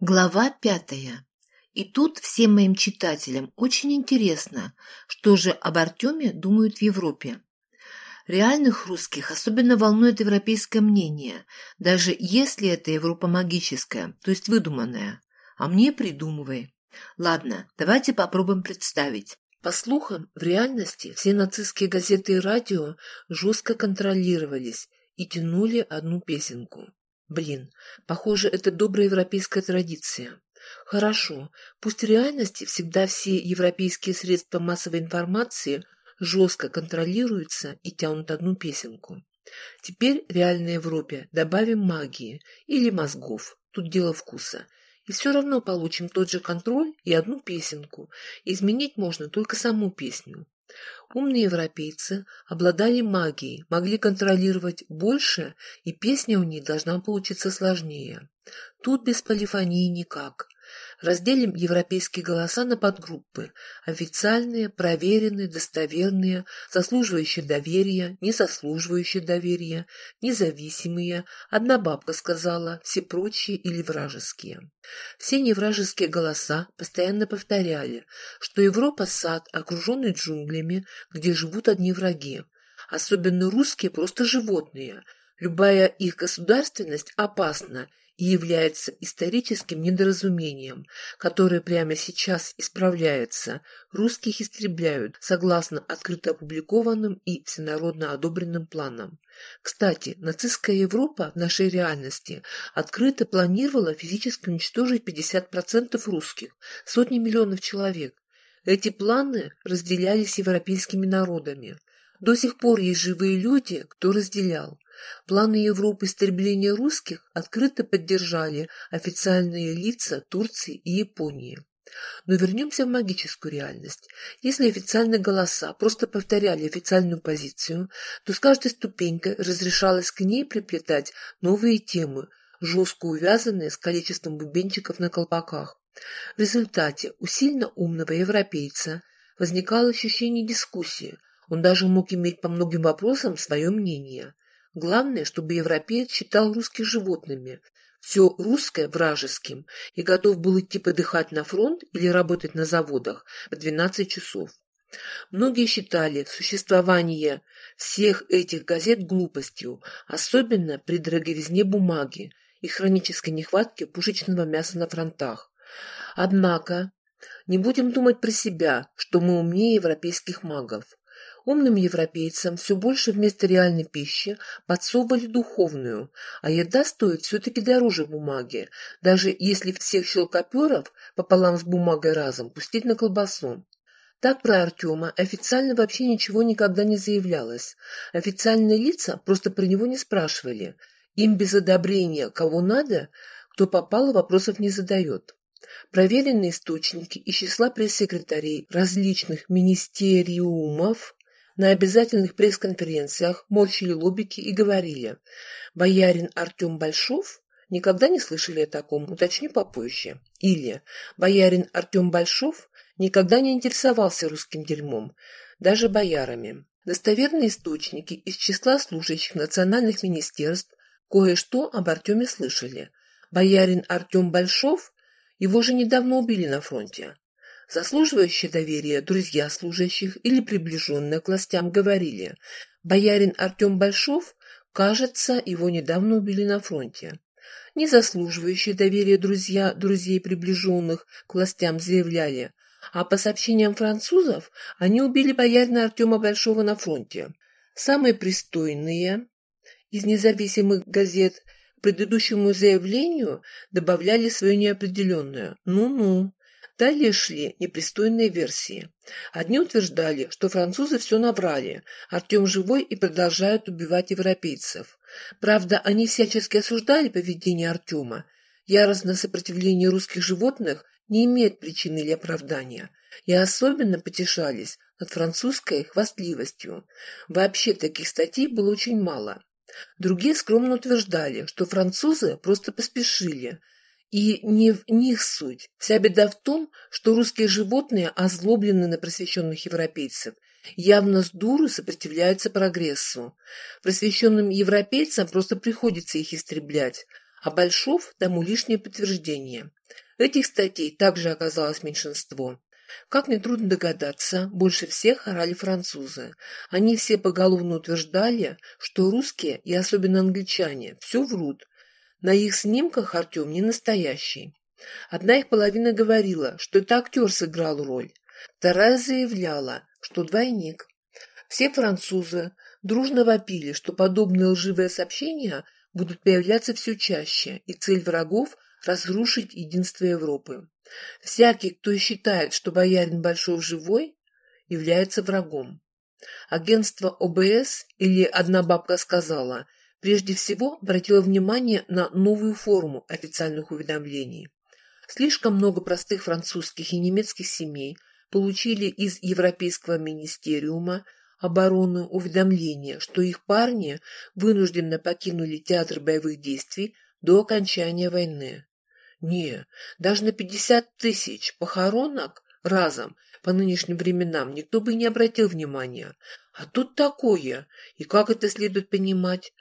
Глава пятая. И тут всем моим читателям очень интересно, что же об Артеме думают в Европе. Реальных русских особенно волнует европейское мнение, даже если это Европа магическая, то есть выдуманная. А мне придумывай. Ладно, давайте попробуем представить. По слухам, в реальности все нацистские газеты и радио жестко контролировались и тянули одну песенку. Блин, похоже, это добрая европейская традиция. Хорошо, пусть в реальности всегда все европейские средства массовой информации жестко контролируются и тянут одну песенку. Теперь реальной Европе добавим магии или мозгов, тут дело вкуса. И все равно получим тот же контроль и одну песенку. Изменить можно только саму песню. Умные европейцы обладали магией, могли контролировать больше, и песня у них должна получиться сложнее. Тут без полифонии никак. Разделим европейские голоса на подгруппы – официальные, проверенные, достоверные, заслуживающие доверия, не заслуживающие доверия, независимые, одна бабка сказала, все прочие или вражеские. Все невражеские голоса постоянно повторяли, что Европа – сад, окруженный джунглями, где живут одни враги. Особенно русские – просто животные. Любая их государственность опасна – и является историческим недоразумением, которое прямо сейчас исправляется. Русских истребляют согласно открыто опубликованным и всенародно одобренным планам. Кстати, нацистская Европа в нашей реальности открыто планировала физически уничтожить 50% русских, сотни миллионов человек. Эти планы разделялись европейскими народами. До сих пор есть живые люди, кто разделял. Планы Европы истребления русских открыто поддержали официальные лица Турции и Японии. Но вернемся в магическую реальность. Если официальные голоса просто повторяли официальную позицию, то с каждой ступенькой разрешалось к ней приплетать новые темы, жестко увязанные с количеством бубенчиков на колпаках. В результате у сильно умного европейца возникало ощущение дискуссии. Он даже мог иметь по многим вопросам свое мнение. Главное, чтобы европеец считал русских животными, все русское вражеским и готов был идти подыхать на фронт или работать на заводах по 12 часов. Многие считали существование всех этих газет глупостью, особенно при дороговизне бумаги и хронической нехватке пушечного мяса на фронтах. Однако не будем думать про себя, что мы умнее европейских магов. Умным европейцам все больше вместо реальной пищи подсовывали духовную, а еда стоит все-таки дороже бумаги, даже если всех щелкоперов пополам с бумагой разом пустить на колбасу. Так про Артема официально вообще ничего никогда не заявлялось. Официальные лица просто про него не спрашивали. Им без одобрения кого надо, кто попало, вопросов не задает. Проверенные источники из числа пресс-секретарей различных министериумов на обязательных пресс-конференциях морщили лобики и говорили «Боярин Артем Большов?» Никогда не слышали о таком, уточню попозже. Или «Боярин Артем Большов никогда не интересовался русским дерьмом, даже боярами». Достоверные источники из числа служащих национальных министерств кое-что об Артеме слышали. Боярин Артем Большов, его же недавно убили на фронте. Заслуживающие доверия друзья служащих или приближенные к властям говорили, боярин Артем Большов, кажется, его недавно убили на фронте. Не заслуживающие доверия друзья друзей приближенных к властям заявляли, а по сообщениям французов они убили боярина Артема Большого на фронте. Самые пристойные из независимых газет к предыдущему заявлению добавляли свое неопределенное «ну-ну». Далее шли непристойные версии. Одни утверждали, что французы все набрали, Артем живой и продолжает убивать европейцев. Правда, они всячески осуждали поведение Артема. Яростное сопротивление русских животных не имеет причины или оправдания. И особенно потешались над французской хвастливостью. Вообще таких статей было очень мало. Другие скромно утверждали, что французы просто поспешили – и не в них суть. Вся беда в том, что русские животные озлоблены на просвещенных европейцев, явно с дуру сопротивляются прогрессу. Просвещенным европейцам просто приходится их истреблять, а Большов тому лишнее подтверждение. Этих статей также оказалось меньшинство. Как нетрудно догадаться, больше всех орали французы. Они все поголовно утверждали, что русские, и особенно англичане, все врут. На их снимках Артем не настоящий. Одна их половина говорила, что это актер сыграл роль. Вторая заявляла, что двойник. Все французы дружно вопили, что подобные лживые сообщения будут появляться все чаще, и цель врагов – разрушить единство Европы. Всякий, кто считает, что боярин Большов живой, является врагом. Агентство ОБС, или одна бабка сказала, прежде всего обратило внимание на новую форму официальных уведомлений. Слишком много простых французских и немецких семей получили из Европейского министериума обороны уведомление, что их парни вынужденно покинули театр боевых действий до окончания войны. Не, даже на пятьдесят тысяч похоронок разом по нынешним временам никто бы не обратил внимания. А тут такое. И как это следует понимать?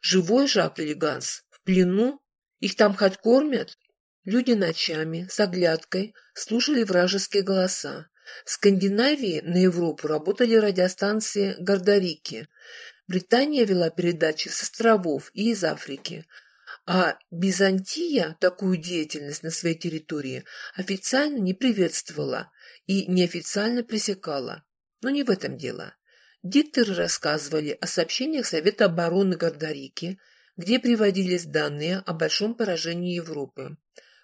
Живой Жак или Ганс? В плену? Их там хоть кормят? Люди ночами, с оглядкой, слушали вражеские голоса. В Скандинавии на Европу работали радиостанции Гордорики. Британия вела передачи с островов и из Африки. А Византия такую деятельность на своей территории официально не приветствовала и неофициально пресекала. Но не в этом дело. Дикторы рассказывали о сообщениях Совета обороны Гордорики, где приводились данные о большом поражении Европы.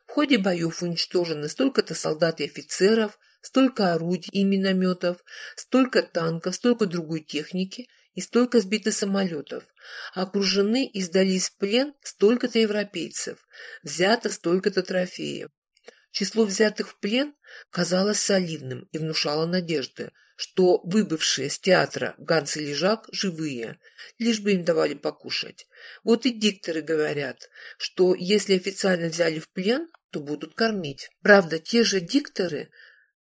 В ходе боев уничтожено столько-то солдат и офицеров, столько орудий и минометов, столько танков, столько другой техники – и столько сбито самолетов. Окружены и сдались в плен столько-то европейцев, взято столько-то трофеев. Число взятых в плен казалось солидным и внушало надежды, что выбывшие с театра Ганс и Лежак живые, лишь бы им давали покушать. Вот и дикторы говорят, что если официально взяли в плен, то будут кормить. Правда, те же дикторы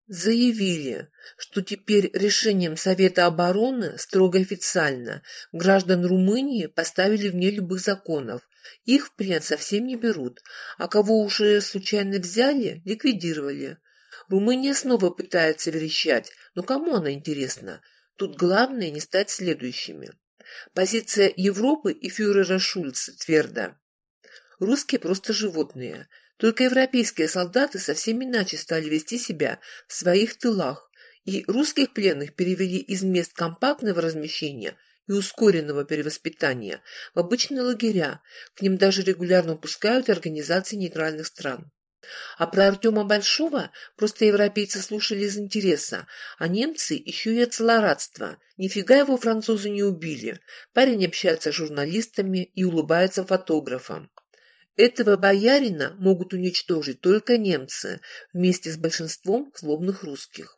заявили, что теперь решением Совета обороны строго официально граждан Румынии поставили вне любых законов. Их в плен совсем не берут, а кого уже случайно взяли, ликвидировали. Румыния снова пытается верещать, но кому она интересна? Тут главное не стать следующими. Позиция Европы и фюрера Шульца тверда. Русские просто животные – только европейские солдаты совсем иначе стали вести себя в своих тылах, и русских пленных перевели из мест компактного размещения и ускоренного перевоспитания в обычные лагеря, к ним даже регулярно пускают организации нейтральных стран. А про Артема Большого просто европейцы слушали из интереса, а немцы еще и от злорадства. Нифига его французы не убили. Парень общается с журналистами и улыбается фотографам. Этого боярина могут уничтожить только немцы вместе с большинством злобных русских.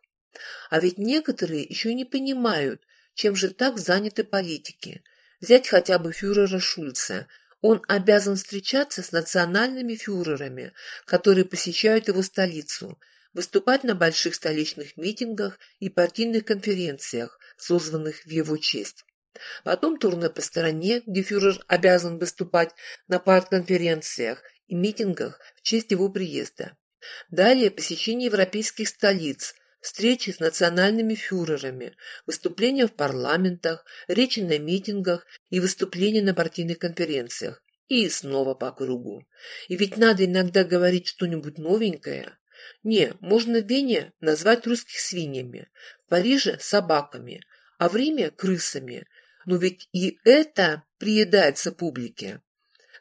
А ведь некоторые еще не понимают, чем же так заняты политики. Взять хотя бы фюрера Шульца. Он обязан встречаться с национальными фюрерами, которые посещают его столицу, выступать на больших столичных митингах и партийных конференциях, созванных в его честь. Потом турне по стране, где фюрер обязан выступать на партконференциях и митингах в честь его приезда. Далее посещение европейских столиц, встречи с национальными фюрерами, выступления в парламентах, речи на митингах и выступления на партийных конференциях. И снова по кругу. И ведь надо иногда говорить что-нибудь новенькое. Не, можно в Вене назвать русских свиньями, в Париже – собаками, а в Риме – крысами, но ведь и это приедается публике.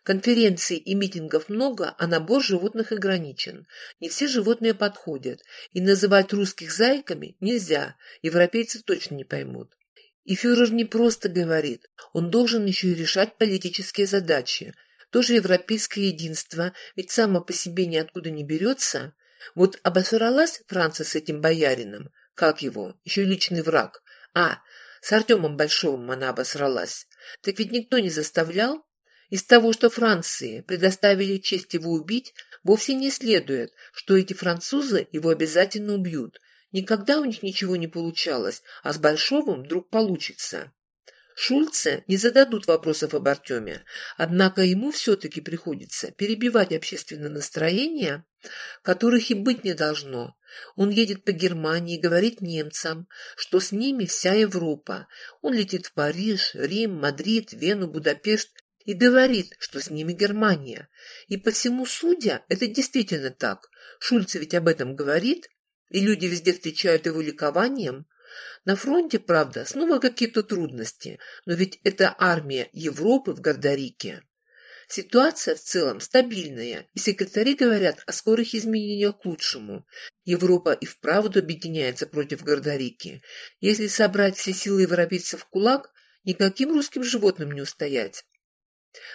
Конференций и митингов много, а набор животных ограничен. Не все животные подходят, и называть русских зайками нельзя, европейцы точно не поймут. И фюрер не просто говорит, он должен еще и решать политические задачи. Тоже европейское единство, ведь само по себе ниоткуда не берется. Вот обосралась Франция с этим боярином, как его, еще личный враг. А, с Артемом Большовым она обосралась. Так ведь никто не заставлял. Из того, что Франции предоставили честь его убить, вовсе не следует, что эти французы его обязательно убьют. Никогда у них ничего не получалось, а с Большовым вдруг получится. Шульце не зададут вопросов об Артеме, однако ему все-таки приходится перебивать общественное настроение, которых и быть не должно. Он едет по Германии и говорит немцам, что с ними вся Европа. Он летит в Париж, Рим, Мадрид, Вену, Будапешт и говорит, что с ними Германия. И по всему судя, это действительно так. Шульце ведь об этом говорит, и люди везде встречают его ликованием. На фронте, правда, снова какие-то трудности, но ведь это армия Европы в Гордарике. Ситуация в целом стабильная, и секретари говорят о скорых изменениях к лучшему. Европа и вправду объединяется против Гордарики. Если собрать все силы европейцев в кулак, никаким русским животным не устоять.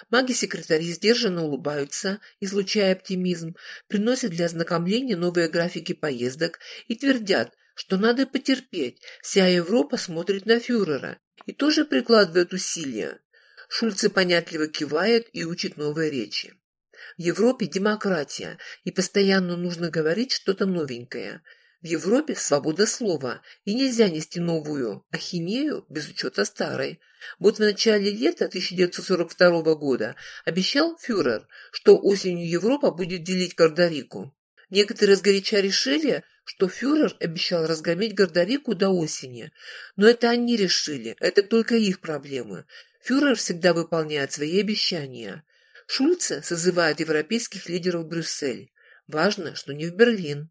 Маги-секретари сдержанно улыбаются, излучая оптимизм, приносят для ознакомления новые графики поездок и твердят, что надо потерпеть, вся Европа смотрит на фюрера и тоже прикладывает усилия. Шульце понятливо кивает и учит новые речи. В Европе демократия, и постоянно нужно говорить что-то новенькое. В Европе свобода слова, и нельзя нести новую ахинею без учета старой. Вот в начале лета 1942 года обещал фюрер, что осенью Европа будет делить Гордарику. Некоторые сгоряча решили, что фюрер обещал разгромить Гордарику до осени. Но это они решили, это только их проблемы. Фюрер всегда выполняет свои обещания. Шульце созывает европейских лидеров в Брюссель. Важно, что не в Берлин.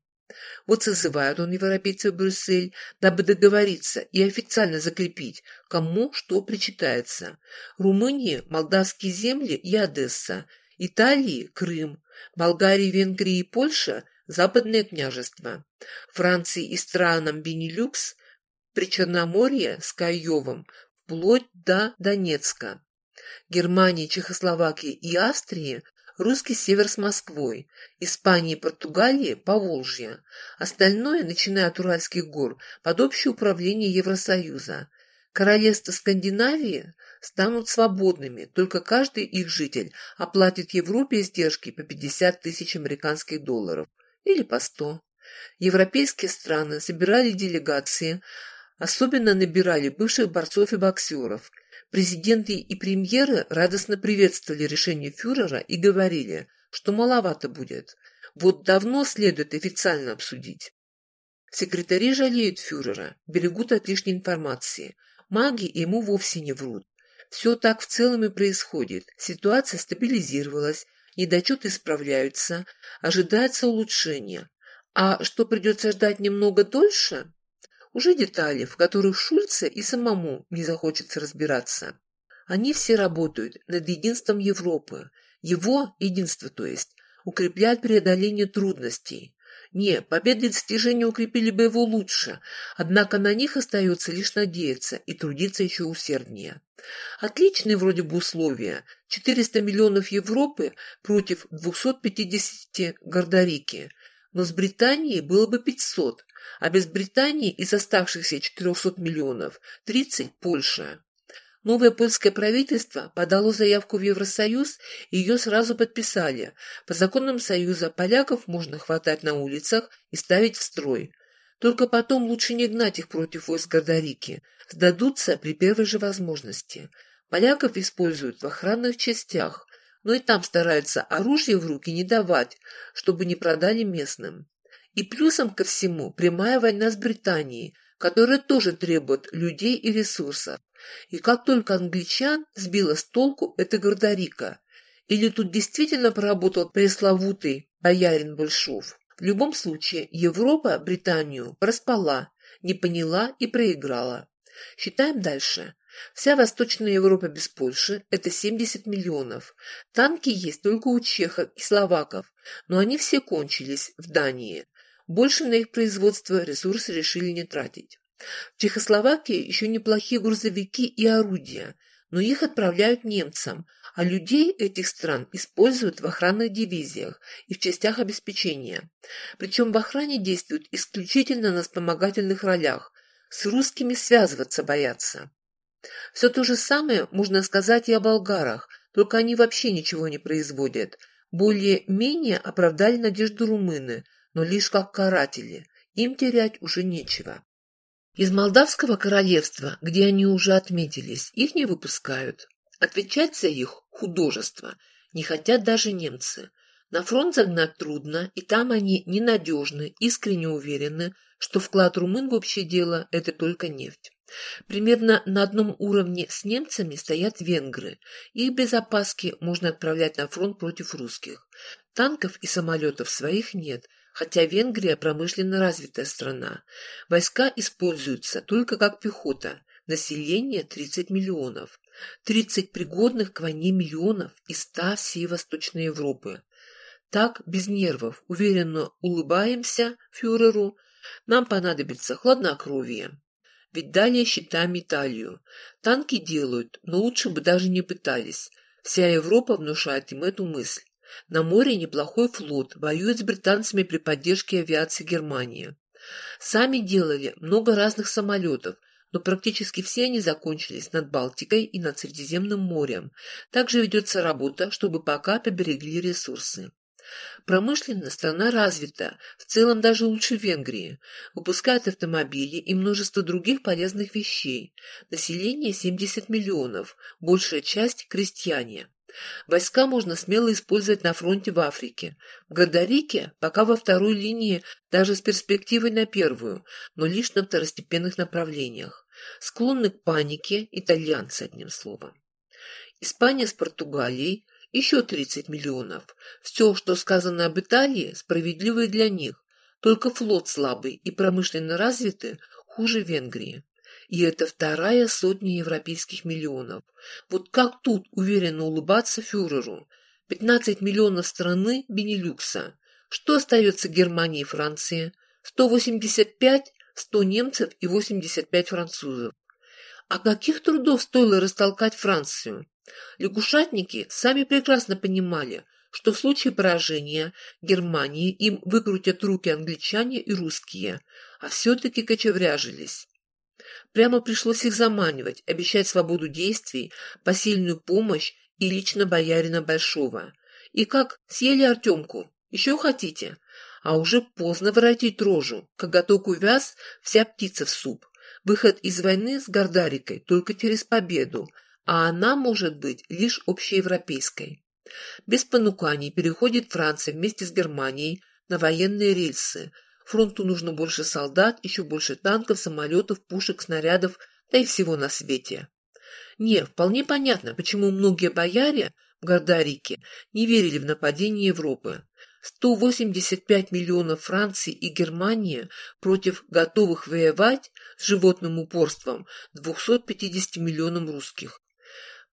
Вот созывает он европейцев в Брюссель, дабы договориться и официально закрепить, кому что причитается. Румынии – молдавские земли и Одесса, Италии – Крым, Болгарии, Венгрии и Польша – западное княжество, Франции и странам Бенилюкс – Причерноморье с Каевом вплоть до Донецка. Германии, Чехословакии и Австрии русский север с Москвой, Испании и Португалии – Поволжье. Остальное, начиная от Уральских гор, под общее управление Евросоюза. Королевства Скандинавии станут свободными, только каждый их житель оплатит Европе издержки по 50 тысяч американских долларов или по 100. Европейские страны собирали делегации, особенно набирали бывших борцов и боксеров – Президенты и премьеры радостно приветствовали решение фюрера и говорили, что маловато будет. Вот давно следует официально обсудить. Секретари жалеют фюрера, берегут от лишней информации. Маги ему вовсе не врут. Все так в целом и происходит. Ситуация стабилизировалась, недочеты исправляются, ожидается улучшение. А что придется ждать немного дольше? Уже детали, в которых Шульце и самому не захочется разбираться. Они все работают над единством Европы. Его, единство то есть, укрепляет преодоление трудностей. Не, победы и достижения укрепили бы его лучше, однако на них остается лишь надеяться и трудиться еще усерднее. Отличные вроде бы условия. 400 миллионов Европы против 250 Гордарики. Но с Британией было бы 500, а без Британии из оставшихся 400 миллионов 30 – Польша. Новое польское правительство подало заявку в Евросоюз, и ее сразу подписали. По законам Союза поляков можно хватать на улицах и ставить в строй. Только потом лучше не гнать их против войск Гордарики. Сдадутся при первой же возможности. Поляков используют в охранных частях, но и там стараются оружие в руки не давать, чтобы не продали местным. И плюсом ко всему прямая война с Британией, которая тоже требует людей и ресурсов. И как только англичан сбила с толку эта Гордарика, или тут действительно поработал пресловутый боярин Большов. В любом случае, Европа Британию проспала, не поняла и проиграла. Считаем дальше. Вся Восточная Европа без Польши – это 70 миллионов. Танки есть только у чехов и словаков, но они все кончились в Дании. Больше на их производство ресурсы решили не тратить. В Чехословакии еще неплохие грузовики и орудия, но их отправляют немцам, а людей этих стран используют в охранных дивизиях и в частях обеспечения. Причем в охране действуют исключительно на вспомогательных ролях, с русскими связываться боятся. Все то же самое можно сказать и о болгарах, только они вообще ничего не производят. Более-менее оправдали надежду румыны, но лишь как каратели, им терять уже нечего. Из Молдавского королевства, где они уже отметились, их не выпускают. Отвечать за их художество не хотят даже немцы. На фронт загнать трудно, и там они ненадежны, искренне уверены, что вклад румын в общее дело – это только нефть. Примерно на одном уровне с немцами стоят венгры. Их без опаски можно отправлять на фронт против русских. Танков и самолетов своих нет, хотя Венгрия промышленно развитая страна. Войска используются только как пехота. Население 30 миллионов. 30 пригодных к войне миллионов из 100 всей Восточной Европы. Так, без нервов, уверенно улыбаемся фюреру, нам понадобится хладнокровие. Ведь далее считаем Италию. Танки делают, но лучше бы даже не пытались. Вся Европа внушает им эту мысль. На море неплохой флот, воюет с британцами при поддержке авиации Германии. Сами делали много разных самолетов, но практически все они закончились над Балтикой и над Средиземным морем. Также ведется работа, чтобы пока поберегли ресурсы. Промышленно страна развита, в целом даже лучше Венгрии. Выпускает автомобили и множество других полезных вещей. Население 70 миллионов, большая часть – крестьяне. Войска можно смело использовать на фронте в Африке. В Гадарике пока во второй линии даже с перспективой на первую, но лишь на второстепенных направлениях. Склонны к панике итальянцы, одним словом. Испания с Португалией еще 30 миллионов. Все, что сказано об Италии, справедливо и для них. Только флот слабый и промышленно развитый хуже Венгрии. И это вторая сотня европейских миллионов. Вот как тут уверенно улыбаться фюреру? 15 миллионов страны Бенилюкса. Что остается Германии и Франции? 185, 100 немцев и 85 французов. А каких трудов стоило растолкать Францию? Лягушатники сами прекрасно понимали, что в случае поражения Германии им выкрутят руки англичане и русские, а все-таки кочевряжились. Прямо пришлось их заманивать, обещать свободу действий, посильную помощь и лично боярина Большого. И как съели Артемку? Еще хотите? А уже поздно воротить рожу. Коготок увяз, вся птица в суп. Выход из войны с Гордарикой только через победу, а она может быть лишь общеевропейской. Без понуканий переходит Франция вместе с Германией на военные рельсы. Фронту нужно больше солдат, еще больше танков, самолетов, пушек, снарядов, да и всего на свете. Не, вполне понятно, почему многие бояре в Гордарике не верили в нападение Европы. 185 миллионов Франции и Германии против готовых воевать с животным упорством 250 миллионов русских.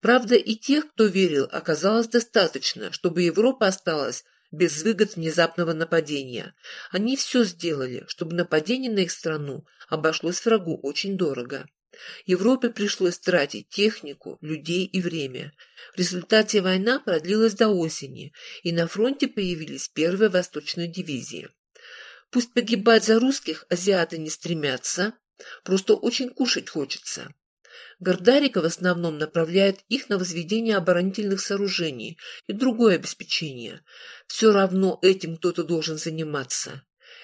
Правда, и тех, кто верил, оказалось достаточно, чтобы Европа осталась без выгод внезапного нападения. Они все сделали, чтобы нападение на их страну обошлось врагу очень дорого. Европе пришлось тратить технику, людей и время. В результате война продлилась до осени, и на фронте появились первые восточные дивизии. Пусть погибать за русских азиаты не стремятся, просто очень кушать хочется. Гордарика в основном направляет их на возведение оборонительных сооружений и другое обеспечение. Все равно этим кто-то должен заниматься.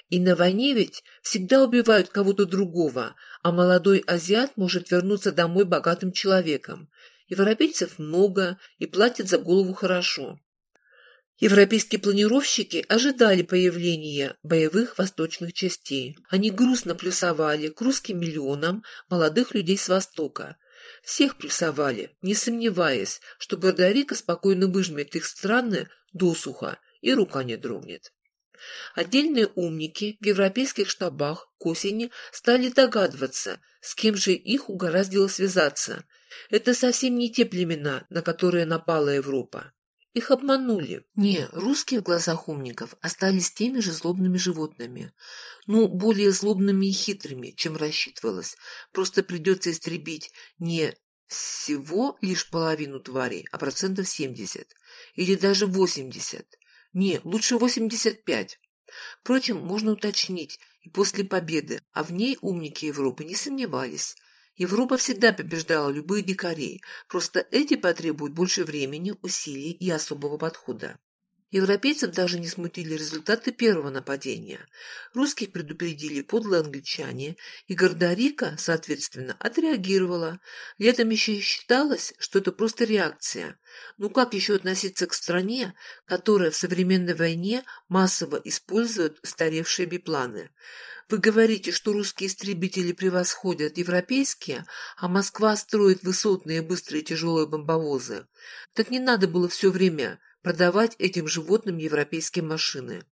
И на войне ведь всегда убивают кого-то другого, а молодой азиат может вернуться домой богатым человеком. Европейцев много и платят за голову хорошо. Европейские планировщики ожидали появления боевых восточных частей. Они грустно плюсовали к русским миллионам молодых людей с Востока. Всех плюсовали, не сомневаясь, что Гордорика спокойно выжмет их страны досуха и рука не дрогнет. Отдельные умники в европейских штабах к осени стали догадываться, с кем же их угораздило связаться. Это совсем не те племена, на которые напала Европа. Их обманули. Не, русские в глазах умников остались теми же злобными животными. Ну, более злобными и хитрыми, чем рассчитывалось. Просто придется истребить не всего лишь половину тварей, а процентов 70. Или даже 80. Не, лучше 85. Впрочем, можно уточнить, и после победы, а в ней умники Европы не сомневались. Европа всегда побеждала любых дикарей, просто эти потребуют больше времени, усилий и особого подхода. Европейцев даже не смутили результаты первого нападения. Русских предупредили подлые англичане, и Гордорика, соответственно, отреагировала. Летом еще считалось, что это просто реакция. Ну как еще относиться к стране, которая в современной войне массово использует устаревшие бипланы? Вы говорите, что русские истребители превосходят европейские, а Москва строит высотные быстрые тяжелые бомбовозы. Так не надо было все время продавать этим животным европейские машины.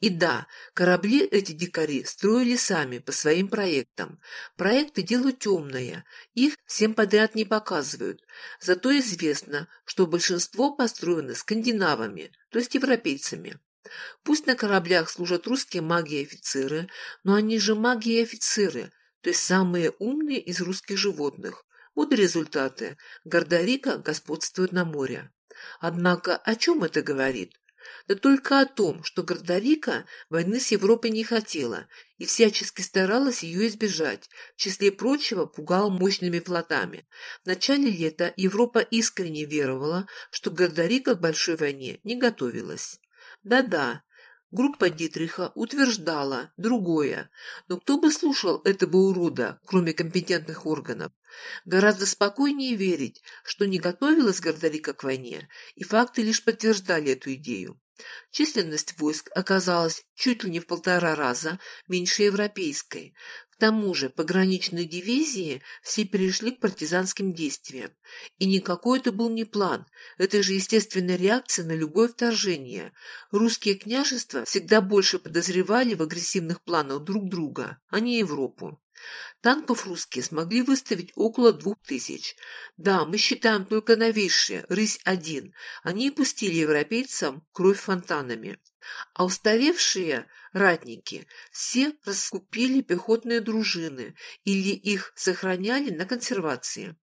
И да, корабли эти дикари строили сами по своим проектам. Проекты – дело темное, их всем подряд не показывают. Зато известно, что большинство построено скандинавами, то есть европейцами. Пусть на кораблях служат русские маги и офицеры, но они же маги и офицеры, то есть самые умные из русских животных. Вот и результаты. Гордорика господствует на море. Однако о чем это говорит? Да только о том, что Гордорика войны с Европой не хотела и всячески старалась ее избежать, в числе прочего пугала мощными флотами. В начале лета Европа искренне веровала, что Гордорика к большой войне не готовилась. Да-да, группа Дитриха утверждала другое, но кто бы слушал этого урода, кроме компетентных органов? Гораздо спокойнее верить, что не готовилась Гордорика к войне, и факты лишь подтверждали эту идею. Численность войск оказалась чуть ли не в полтора раза меньше европейской. К тому же пограничные дивизии все перешли к партизанским действиям. И никакой это был не план, это же естественная реакция на любое вторжение. Русские княжества всегда больше подозревали в агрессивных планах друг друга, а не Европу. Танков русские смогли выставить около двух тысяч. Да, мы считаем только новейшие, «Рысь-1». Они пустили европейцам кровь фонтанами. А устаревшие ратники все раскупили пехотные дружины или их сохраняли на консервации.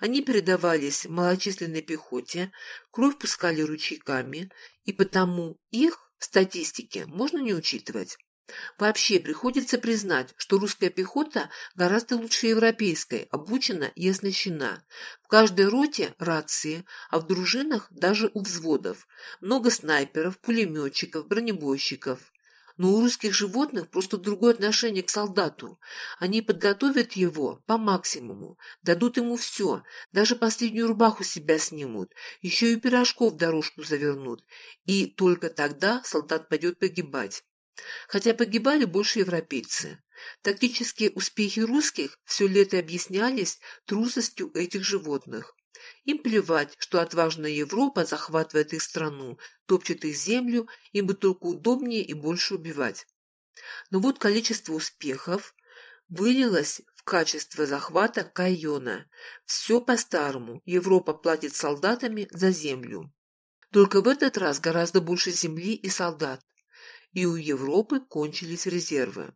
Они передавались малочисленной пехоте, кровь пускали ручейками, и потому их в статистике можно не учитывать. Вообще приходится признать, что русская пехота гораздо лучше европейской, обучена и оснащена. В каждой роте рации, а в дружинах даже у взводов. Много снайперов, пулеметчиков, бронебойщиков. Но у русских животных просто другое отношение к солдату. Они подготовят его по максимуму, дадут ему все, даже последнюю рубаху себя снимут, еще и пирожков в дорожку завернут. И только тогда солдат пойдет погибать. Хотя погибали больше европейцы. Тактические успехи русских все лето объяснялись трусостью этих животных. Им плевать, что отважная Европа захватывает их страну, топчет их землю, им бы только удобнее и больше убивать. Но вот количество успехов вылилось в качество захвата Кайона. Все по-старому. Европа платит солдатами за землю. Только в этот раз гораздо больше земли и солдат и у Европы кончились резервы.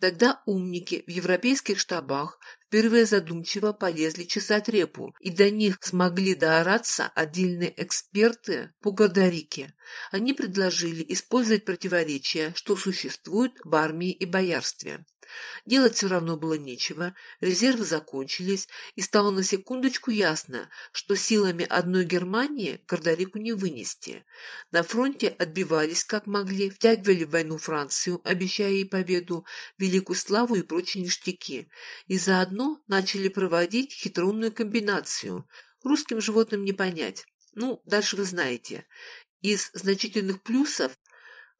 Тогда умники в европейских штабах впервые задумчиво полезли чесать репу, и до них смогли доораться отдельные эксперты по Гордорике. Они предложили использовать противоречия, что существует в армии и боярстве. Делать все равно было нечего, резервы закончились, и стало на секундочку ясно, что силами одной Германии Гордорику не вынести. На фронте отбивались как могли, втягивали в войну Францию, обещая ей победу, великую славу и прочие ништяки, и заодно начали проводить хитроумную комбинацию. Русским животным не понять. Ну, дальше вы знаете. Из значительных плюсов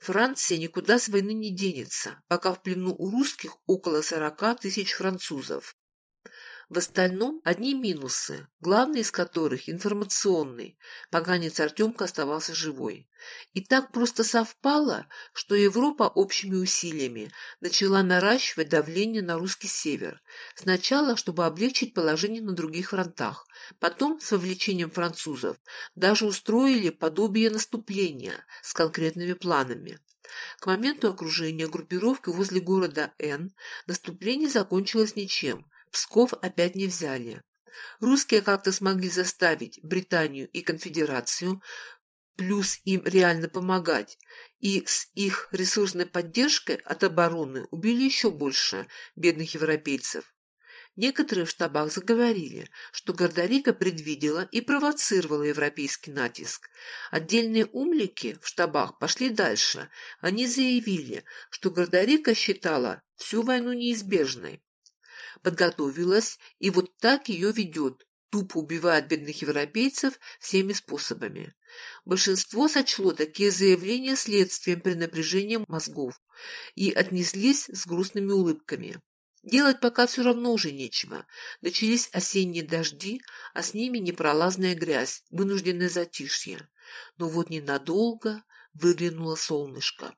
Франция никуда с войны не денется, пока в плену у русских около сорока тысяч французов. В остальном одни минусы, главный из которых информационный. Поганец Артемка оставался живой. И так просто совпало, что Европа общими усилиями начала наращивать давление на русский север. Сначала, чтобы облегчить положение на других фронтах. Потом, с вовлечением французов, даже устроили подобие наступления с конкретными планами. К моменту окружения группировки возле города Н наступление закончилось ничем. Псков опять не взяли. Русские как-то смогли заставить Британию и Конфедерацию, плюс им реально помогать, и с их ресурсной поддержкой от обороны убили еще больше бедных европейцев. Некоторые в штабах заговорили, что Гордорика предвидела и провоцировала европейский натиск. Отдельные умлики в штабах пошли дальше. Они заявили, что Гордорика считала всю войну неизбежной. Подготовилась и вот так ее ведет, тупо убивает бедных европейцев всеми способами. Большинство сочло такие заявления следствием при напряжении мозгов и отнеслись с грустными улыбками. Делать пока все равно уже нечего. Начались осенние дожди, а с ними непролазная грязь, вынужденное затишье. Но вот ненадолго выглянуло солнышко.